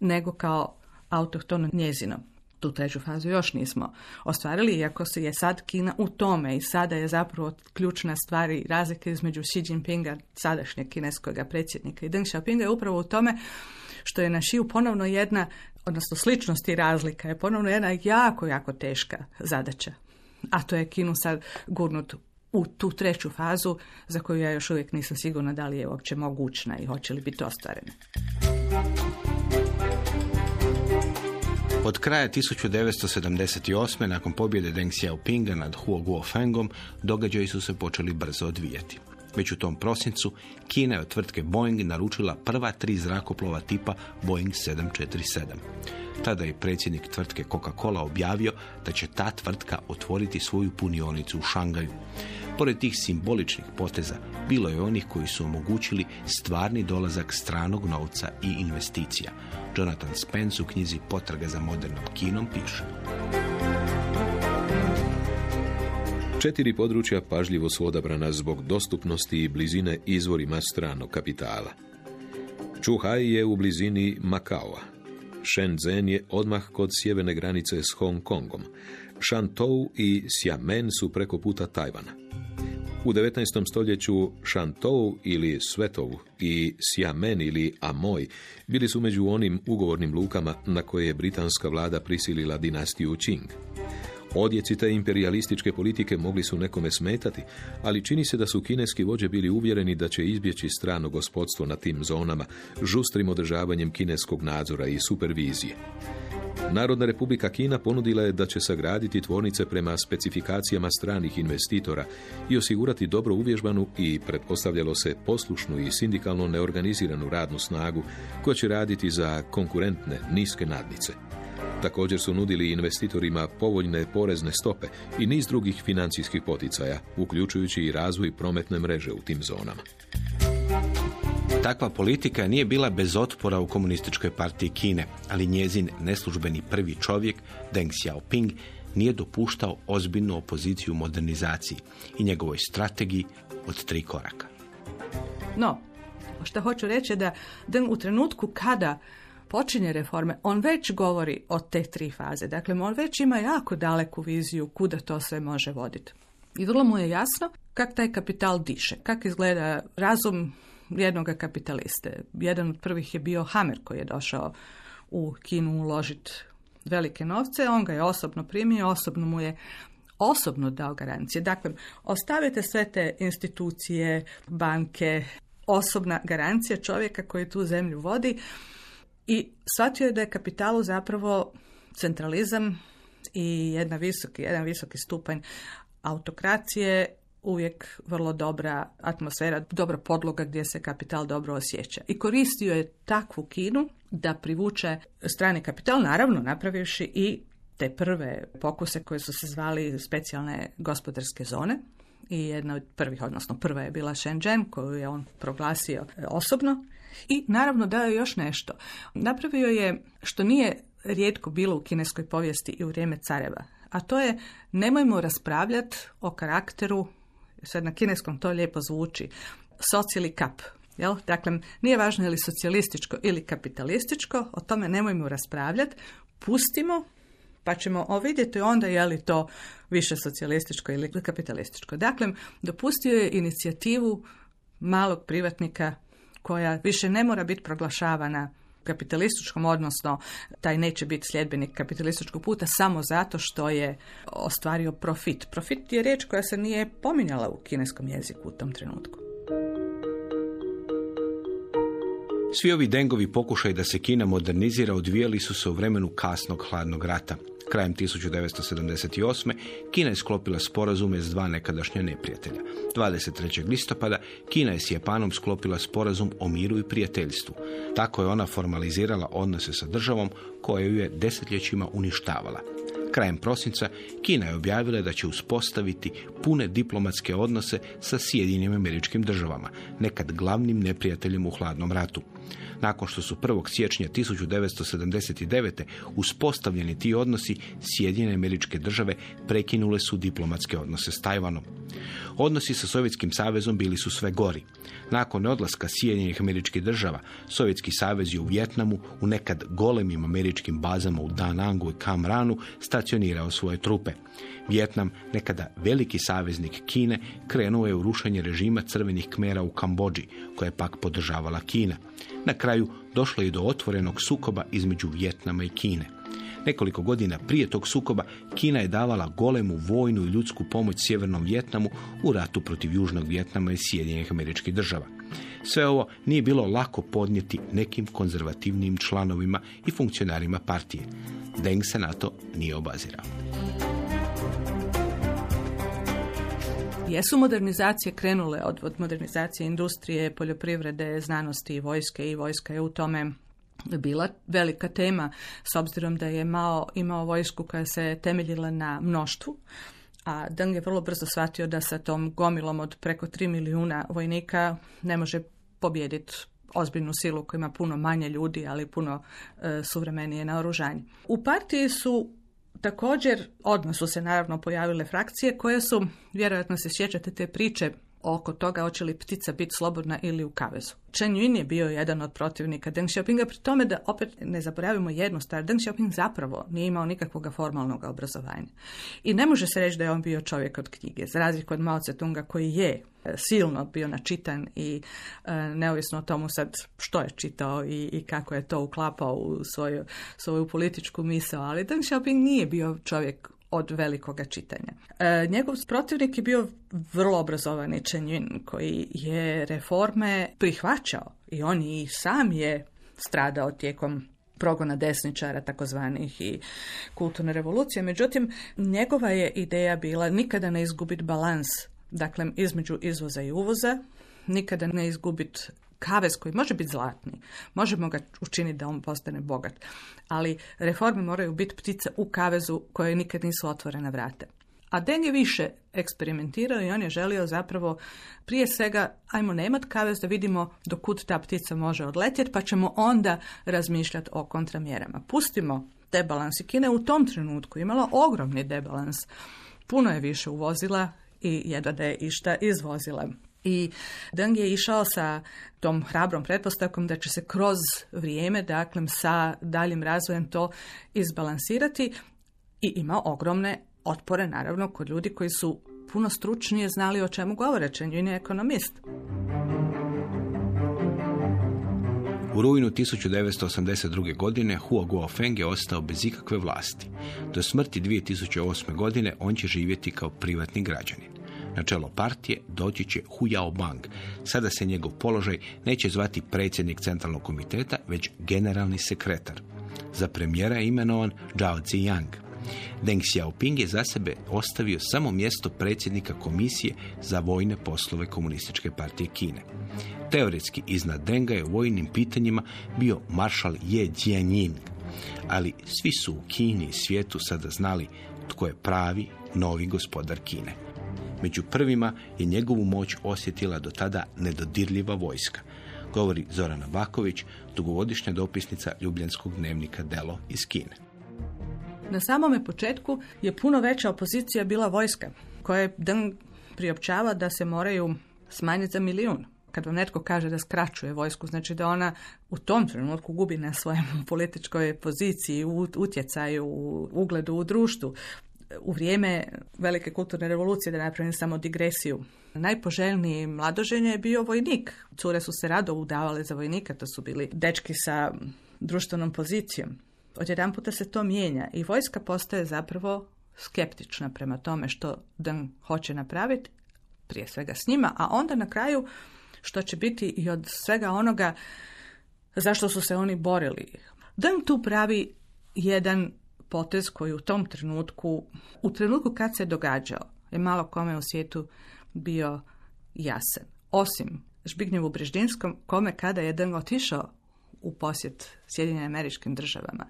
nego kao autohtono njezino tu treću fazu još nismo ostvarili, iako se je sad Kina u tome i sada je zapravo ključna stvar i razlika između Xi Jinpinga, sadašnjeg kineskog predsjednika i Deng Xiaopinga je upravo u tome što je na Šiju ponovno jedna, odnosno sličnost i razlika je ponovno jedna jako, jako teška zadaća. A to je Kinu sad gurnut u tu treću fazu za koju ja još uvijek nisam sigurna da li je uopće mogućna i hoće li biti ostvarena. Od kraja 1978. nakon pobjede Deng Xiaopinga nad Huo Guofengom, događaji su se počeli brzo odvijati. Već u tom prosincu Kina je od tvrtke Boeing naručila prva tri zrakoplova tipa Boeing 747. Tada je predsjednik tvrtke Coca-Cola objavio da će ta tvrtka otvoriti svoju punionicu u Šangaju. Pored tih simboličnih poteza, bilo je onih koji su omogućili stvarni dolazak stranog novca i investicija. Jonathan Spence u knjizi Potraga za modernom kinom piše. Četiri područja pažljivo su odabrana zbog dostupnosti i blizine izvorima stranog kapitala. Čuhaj je u blizini Makaoa. Shenzhen je odmah kod sjeverne granice s Hong Kongom. Shantou i Xiamen su preko puta Tajvana. U 19. stoljeću Shantou ili Svetov i Xiamen ili Amoy bili su među onim ugovornim lukama na koje je britanska vlada prisilila dinastiju Qing. Odjeci te imperialističke politike mogli su nekome smetati, ali čini se da su kineski vođe bili uvjereni da će izbjeći strano gospodstvo na tim zonama žustrim održavanjem kineskog nadzora i supervizije. Narodna republika Kina ponudila je da će sagraditi tvornice prema specifikacijama stranih investitora i osigurati dobro uvježbanu i pretpostavljalo se poslušnu i sindikalno neorganiziranu radnu snagu koja će raditi za konkurentne niske nadnice. Također su nudili investitorima povoljne porezne stope i niz drugih financijskih poticaja, uključujući i razvoj prometne mreže u tim zonama. Takva politika nije bila bez otpora u komunističkoj partiji Kine, ali njezin neslužbeni prvi čovjek, Deng Xiaoping, nije dopuštao ozbiljnu opoziciju modernizaciji i njegovoj strategiji od tri koraka. No, što hoću reći je da Deng u trenutku kada počinje reforme, on već govori o te tri faze. Dakle, on već ima jako daleku viziju kuda to sve može voditi. I vrlo mu je jasno kak taj kapital diše, kak izgleda razum jednog kapitaliste. Jedan od prvih je bio Hammer koji je došao u Kinu uložiti velike novce, on ga je osobno primio, osobno mu je osobno dao garancije. Dakle, ostavite sve te institucije, banke, osobna garancija čovjeka koji tu zemlju vodi i shvatio je da je kapitalu zapravo centralizam i jedna visoki, jedan visoki stupanj autokracije uvijek vrlo dobra atmosfera, dobra podloga gdje se kapital dobro osjeća. I koristio je takvu kinu da privuče strani kapital, naravno napravivši i te prve pokuse koje su se zvali specijalne gospodarske zone i jedna od prvih, odnosno prva je bila Shenzhen koju je on proglasio osobno i naravno dao još nešto. Napravio je što nije rijetko bilo u kineskoj povijesti i u vrijeme careva, a to je nemojmo raspravljati o karakteru, sad na kineskom to lijepo zvuči, socijali kap. Jel? Dakle, nije važno je li socijalističko ili kapitalističko, o tome nemojmo raspravljati, pustimo pa ćemo vidjeti onda je li to više socijalističko ili kapitalističko. Dakle, dopustio je inicijativu malog privatnika koja više ne mora biti proglašavana kapitalističkom, odnosno taj neće biti sljedbenik kapitalističkog puta samo zato što je ostvario profit. Profit je riječ koja se nije pominjala u kineskom jeziku u tom trenutku. Svi ovi dengovi pokušaj da se Kina modernizira odvijali su se u vremenu kasnog hladnog rata. Krajem 1978. Kina je sklopila sporazume s dva nekadašnja neprijatelja. 23. listopada Kina je s Japanom sklopila sporazum o miru i prijateljstvu. Tako je ona formalizirala odnose sa državom koja ju je desetljećima uništavala. Krajem prosinca Kina je objavila da će uspostaviti pune diplomatske odnose sa Sjedinjenim američkim državama, nekad glavnim neprijateljem u hladnom ratu. Nakon što su 1. siječnja 1979. uspostavljeni ti odnosi, Sjedinjene američke države prekinule su diplomatske odnose s Tajvanom. Odnosi sa Sovjetskim savezom bili su sve gori. Nakon odlaska Sjedinjenih američkih država, Sovjetski savez je u Vjetnamu u nekad golemim američkim bazama u Da Nangu i Cam Ranu stacionirao svoje trupe. Vjetnam, nekada veliki saveznik Kine, krenuo je u rušenje režima crvenih kmera u Kambođi, koje je pak podržavala Kina. Na kraju došlo je do otvorenog sukoba između Vjetnama i Kine. Nekoliko godina prije tog sukoba Kina je davala golemu vojnu i ljudsku pomoć Sjevernom Vjetnamu u ratu protiv Južnog Vjetnama i Sjedinjenih američkih država. Sve ovo nije bilo lako podnijeti nekim konzervativnim članovima i funkcionarima partije. Deng se na to nije obazirao. Jesu modernizacije krenule od, od modernizacije industrije, poljoprivrede, znanosti i vojske i vojska je u tome bila velika tema s obzirom da je Mao imao vojsku koja se temeljila na mnoštvu, a Deng je vrlo brzo shvatio da sa tom gomilom od preko 3 milijuna vojnika ne može pobijediti ozbiljnu silu koja ima puno manje ljudi, ali puno e, suvremenije naoružanje. U partiji su Također, odmah su se naravno pojavile frakcije koje su, vjerojatno se sjećate te priče oko toga hoće li ptica biti slobodna ili u kavezu. Chen Yun je bio jedan od protivnika Deng Xiaopinga, pri tome da opet ne zaboravimo jednu stvar, Deng Xiaoping zapravo nije imao nikakvog formalnog obrazovanja. I ne može se reći da je on bio čovjek od knjige, za razliku od Mao Tse-tunga koji je e, silno bio načitan i e, neovisno o tomu sad što je čitao i, i kako je to uklapao u svoju, svoju političku misao, ali Deng Xiaoping nije bio čovjek od velikoga čitanja. E, njegov protivnik je bio vrlo obrazovani Yun, koji je reforme prihvaćao i on i sam je stradao tijekom progona desničara takozvanih i kulturne revolucije. Međutim, njegova je ideja bila nikada ne izgubiti balans dakle između izvoza i uvoza, nikada ne izgubiti kavez koji može biti zlatni, možemo ga učiniti da on postane bogat, ali reforme moraju biti ptice u kavezu koje nikad nisu otvorene vrate. A Den je više eksperimentirao i on je želio zapravo prije svega ajmo nemat kavez da vidimo do kud ta ptica može odletjeti pa ćemo onda razmišljati o kontramjerama. Pustimo debalans i Kina u tom trenutku imala ogromni debalans. Puno je više uvozila i jedva da je išta izvozila. I Deng je išao sa tom hrabrom pretpostavkom da će se kroz vrijeme, dakle sa daljim razvojem to izbalansirati i ima ogromne otpore naravno kod ljudi koji su puno stručnije znali o čemu govore, Chen je ekonomist. U rujnu 1982. godine Huo Guofeng je ostao bez ikakve vlasti. Do smrti 2008. godine on će živjeti kao privatni građanin. Na čelo partije doći će Hu Bang. Sada se njegov položaj neće zvati predsjednik centralnog komiteta, već generalni sekretar. Za premijera je imenovan Zhao Ziyang. Deng Xiaoping je za sebe ostavio samo mjesto predsjednika komisije za vojne poslove komunističke partije Kine. Teoretski iznad Denga je u vojnim pitanjima bio maršal Ye Jianying, ali svi su u Kini i svijetu sada znali tko je pravi novi gospodar Kine. Među prvima je njegovu moć osjetila do tada nedodirljiva vojska, govori Zorana Baković, dugogodišnja dopisnica Ljubljanskog dnevnika Delo iz Kine. Na samome početku je puno veća opozicija bila vojska, koja je Deng priopćava da se moraju smanjiti za milijun. Kad vam netko kaže da skraćuje vojsku, znači da ona u tom trenutku gubi na svojem *laughs* političkoj poziciji, utjecaju, ugledu u društvu u vrijeme velike kulturne revolucije, da napravim samo digresiju, najpoželjniji mladoženje je bio vojnik. Cure su se rado udavale za vojnika, to su bili dečki sa društvenom pozicijom. Odjedan puta se to mijenja i vojska postaje zapravo skeptična prema tome što Dan hoće napraviti, prije svega s njima, a onda na kraju što će biti i od svega onoga zašto su se oni borili. Dan tu pravi jedan potez koji u tom trenutku, u trenutku kad se događao, je malo kome u svijetu bio jasan. Osim Žbignjevu Breždinskom, kome kada je Deng otišao u posjet Sjedinjenim američkim državama,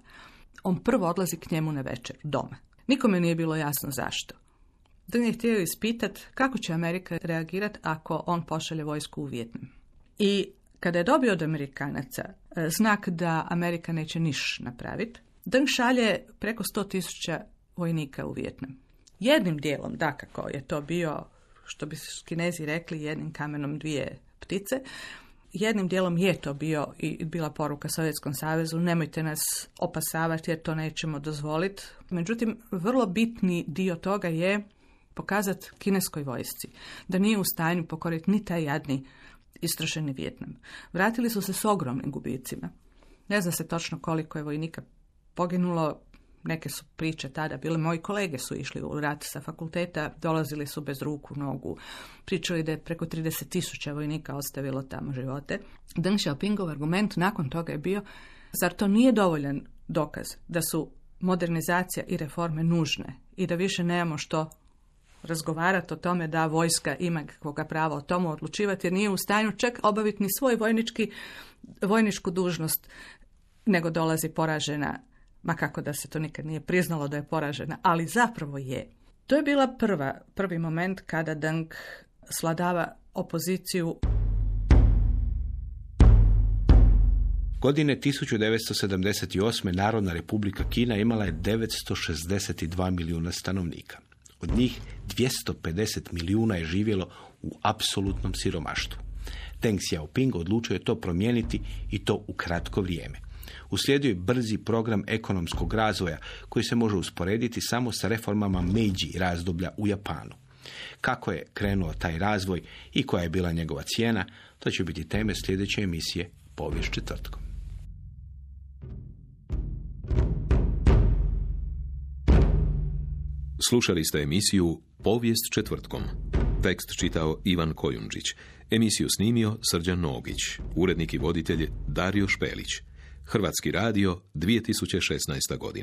on prvo odlazi k njemu na večer, doma. Nikome nije bilo jasno zašto. Deng je htio ispitati kako će Amerika reagirati ako on pošalje vojsku u Vjetnam. I kada je dobio od Amerikanaca e, znak da Amerika neće niš napraviti, Deng šalje preko 100 tisuća vojnika u Vjetnam. Jednim dijelom, dakako, je to bio, što bi kinezi rekli, jednim kamenom dvije ptice. Jednim dijelom je to bio i bila poruka Sovjetskom savezu, nemojte nas opasavati jer to nećemo dozvoliti. Međutim, vrlo bitni dio toga je pokazati kineskoj vojsci da nije u stanju pokoriti ni taj jadni istrošeni Vjetnam. Vratili su se s ogromnim gubicima. Ne zna se točno koliko je vojnika poginulo, neke su priče tada bile, moji kolege su išli u rat sa fakulteta, dolazili su bez ruku, nogu, pričali da je preko 30 tisuća vojnika ostavilo tamo živote. Deng Xiaopingov argument nakon toga je bio, zar to nije dovoljan dokaz da su modernizacija i reforme nužne i da više nemamo što razgovarati o tome da vojska ima kakvoga prava o tomu odlučivati jer nije u stanju čak obaviti ni svoj vojnički, vojničku dužnost nego dolazi poražena ma kako da se to nikad nije priznalo da je poražena, ali zapravo je. To je bila prva, prvi moment kada Deng sladava opoziciju Godine 1978. Narodna republika Kina imala je 962 milijuna stanovnika. Od njih 250 milijuna je živjelo u apsolutnom siromaštvu. Deng Xiaoping odlučio je to promijeniti i to u kratko vrijeme. Uslijedio je brzi program ekonomskog razvoja koji se može usporediti samo sa reformama Meiji razdoblja u Japanu. Kako je krenuo taj razvoj i koja je bila njegova cijena, to će biti teme sljedeće emisije Povijest četvrtkom. Slušali ste emisiju Povijest četvrtkom. Tekst čitao Ivan Kojundžić. Emisiju snimio Srđan Nogić. Urednik i voditelj Dario Špelić. Hrvatski radio 2016. godina.